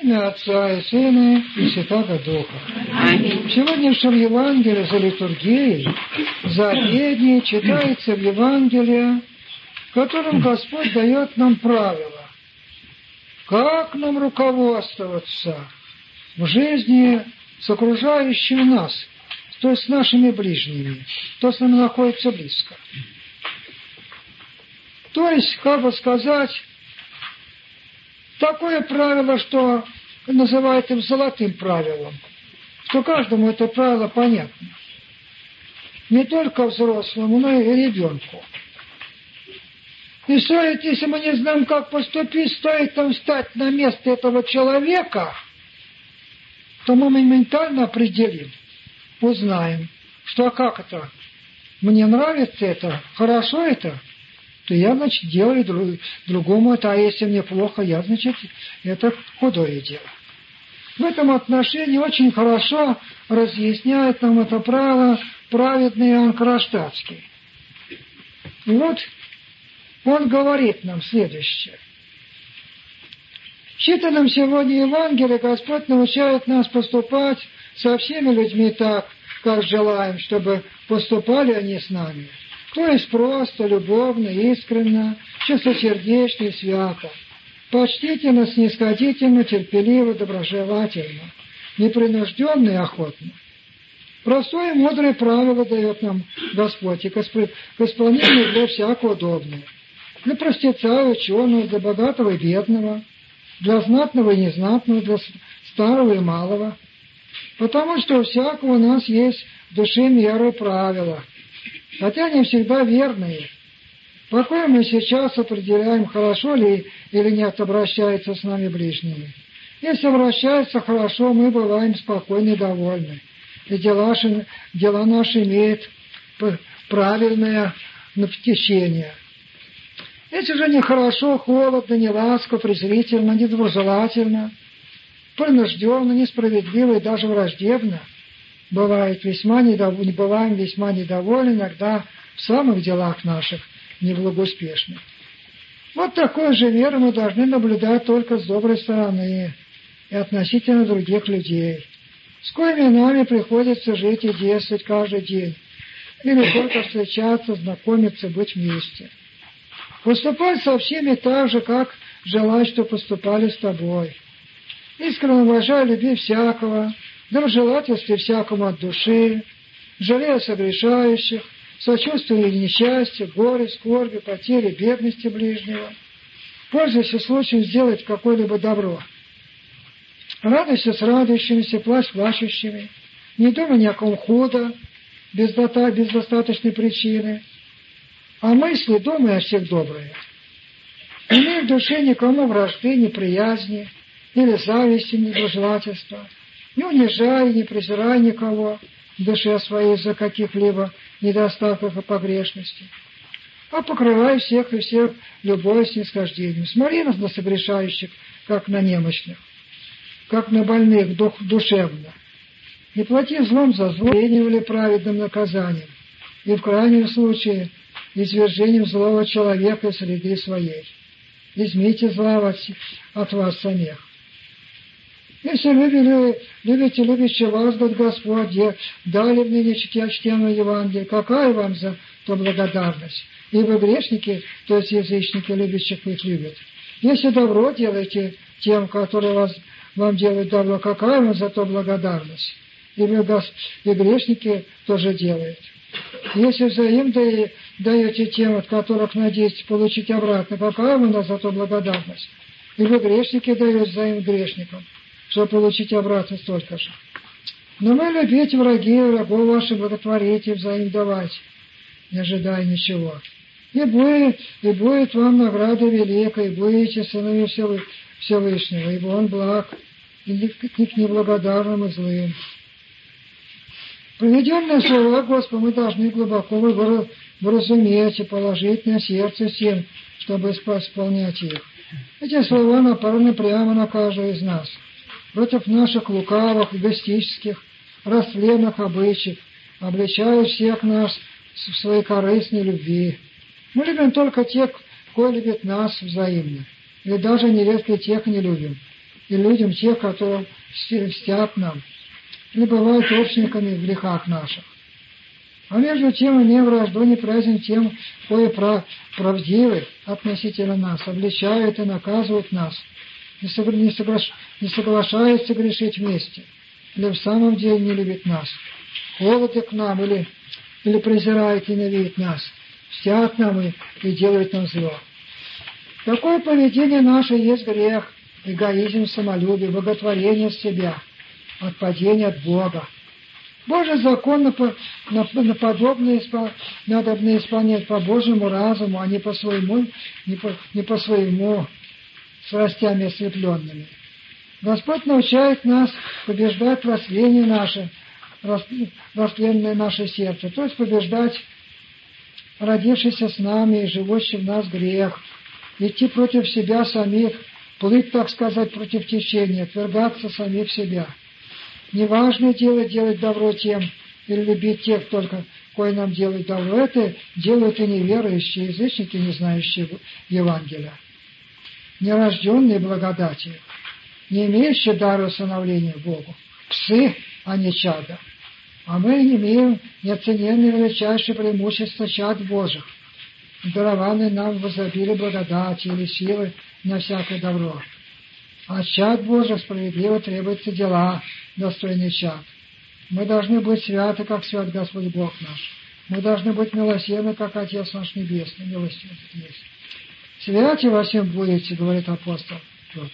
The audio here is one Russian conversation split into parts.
Имя Отца и Сына и Святого Духа. В сегодняшнем Евангелии за литургией, за обедней читается в Евангелии, в котором Господь дает нам правила, как нам руководствоваться в жизни с окружающими нас, то есть с нашими ближними, то с нами находится близко. То есть, как бы сказать, такое правило, что называют им золотым правилом, что каждому это правило понятно. Не только взрослому, но и ребенку. И стоит, если мы не знаем, как поступить, стоит там встать на место этого человека, то мы моментально определим, узнаем, что а как это, мне нравится это, хорошо это, то я, значит, делаю друг, другому это, а если мне плохо, я, значит, это худое дело. В этом отношении очень хорошо разъясняет нам это правило праведный Иоанн Кронштадтский. И вот он говорит нам следующее. В читанном сегодня Евангелие Господь научает нас поступать со всеми людьми так, как желаем, чтобы поступали они с нами. То есть просто, любовно, искренно, чистосердечно и свято. Почтительно, снисходительно, терпеливо, доброжелательно, непринужденно и охотно. Простое и мудрое правило дает нам Господь, и к исполнению для всякого удобное. Для простеца и ученого, для богатого и бедного, для знатного и незнатного, для старого и малого. Потому что у всякого у нас есть в душе меры правила – хотя не всегда верные. Какое мы сейчас определяем, хорошо ли или нет обращается с нами ближними. Если обращается хорошо, мы бываем спокойны и довольны. И дела, дела наши имеют правильное течение. Если же нехорошо, холодно, не ласково, презрительно, недоброжелательно, принужденно, несправедливо и даже враждебно – бывает весьма недовольны, бываем весьма недовольны, иногда в самых делах наших неблагоуспешных. Вот такой же веры мы должны наблюдать только с доброй стороны и относительно других людей, с коими нами приходится жить и действовать каждый день, или только встречаться, знакомиться, быть вместе. Поступать со всеми так же, как желать, что поступали с тобой. Искренне уважая, люби всякого, доброжелательстве всякому от души, жалея согрешающих, сочувствуя несчастья, горе, скорби, потери, бедности ближнего, пользуйся случаем сделать какое-либо добро. Радуйся с радующимися, плачь плачущими, не думай ни о ком худо, без, дота, без достаточной причины, а мысли думай о всех добрые. Имей в душе никому вражды, неприязни, или зависти, недожелательства – не унижай, не презирай никого в душе своей за каких-либо недостатков и погрешностей, а покрывай всех и всех любой снисхождением. Смотри нас на согрешающих, как на немощных, как на больных дух, душевно. Не плати злом за зло, или праведным наказанием, и в крайнем случае извержением злого человека среди своей. Измите зла от вас самих. Если любили, любите любящий вас, God Господь, дали в ныне чтенное Евангелие, какая вам за то благодарность? И вы грешники, то есть язычники, любящих их любят. Если добро делаете тем, которые вас, вам делают добро, какая вам за то благодарность? И, вы, и грешники тоже делают. Если взаим даете тем, от которых надеетесь получить обратно, какая вам за то благодарность? И вы грешники даете взаим грешникам чтобы получить обратно столько же. Но вы любите враги, врагов ваших благотворите, взаим давать, не ожидая ничего. И будет, и будет вам награда великая, и будете сынами Всевышнего, ибо Он благ, и не к неблагодарным и злым. Проведенные слова Господа мы должны глубоко выразуметь и положить на сердце всем, чтобы исполнять их. Эти слова направлены прямо на каждого из нас – против наших лукавых, эгоистических, растленных обычаев, обличая всех нас в своей корыстной любви. Мы любим только тех, кто любит нас взаимно, или даже нередко тех не любим. и людям тех, которые мстят нам, или бывают общниками в грехах наших. А между тем не вражду не празден тем, кое прав, правдивы относительно нас, обличают и наказывают нас, не, согла, не, соглаш, не соглашается грешить вместе, или в самом деле не любит нас, холоды к нам, или, или презирает и ненавидит нас, мстят нам и, и делают нам зло. Такое поведение наше есть грех, эгоизм, самолюбие, боготворение себя, отпадение от Бога. Божий закон на, на, на подобное надо исполнять по Божьему разуму, а не по своему, не по, не по своему страстями осветленными. Господь научает нас побеждать росление наше, растленное наше сердце, то есть побеждать родившийся с нами и живущий в нас грех, идти против себя самих, плыть, так сказать, против течения, отвергаться самих себя. Неважно делать, делать добро тем, или любить тех только, кое нам делают добро. Это делают и неверующие, язычники, не знающие Евангелия. Нерожденные благодати, не имеющие дара усыновления Богу. Псы, а не чада. А мы имеем неоцененное величайшее преимущество чад Божьих, дарованные нам в изобилии благодати или силы на всякое добро. От чад Божьих справедливо требуются дела, достойные чад. Мы должны быть святы, как свят Господь Бог наш. Мы должны быть милосердны, как Отец наш Небесный, милостивый есть. Святи во всем будете, говорит апостол Петр.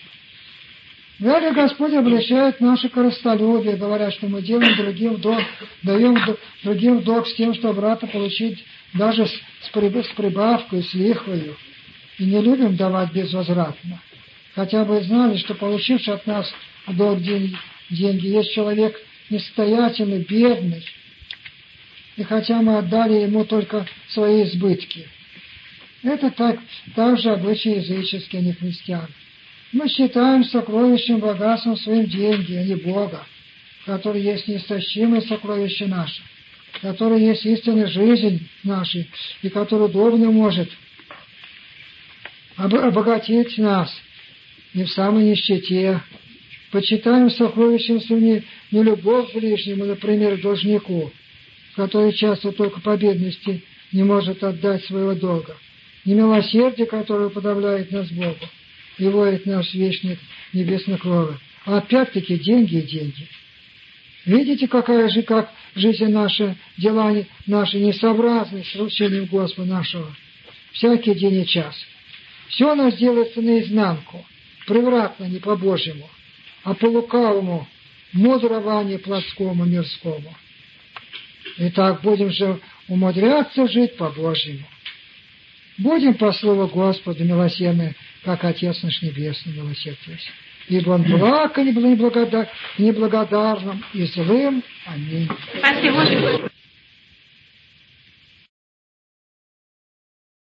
Вялый Господь обличает наше коростолюбие, говоря, что мы делаем другим долг, даем другим долг с тем, что брата получить даже с, прибавкой, с лихвою, и не любим давать безвозвратно. Хотя бы знали, что получивший от нас долг деньги есть человек несостоятельный, бедный, и хотя мы отдали ему только свои избытки. Это так, также обычаи языческие, а не христиан. Мы считаем сокровищем богатством своим деньги, а не Бога, который есть неистощимое сокровище наше, который есть истинная жизнь наша, и который удобно может обогатить нас не в самой нищете. Почитаем сокровищем своим не, не любовь к ближнему, например, должнику, который часто только по бедности не может отдать своего долга, не милосердие, которое подавляет нас Богу, и воет наш вечник небесных крови. А опять-таки деньги и деньги. Видите, какая же, как жизнь наша, дела наши несообразны с ручением Господа нашего. Всякий день и час. Все у нас делается наизнанку, превратно, не по-божьему, а по-лукавому, мудрованию плотскому, мирскому. Итак, будем же умудряться жить по-божьему. Будем по слову Господа милосердны, как Отец наш Небесный милосердствуется. Ибо Он благ и неблагодар, неблагодарным и злым. Аминь. Спасибо.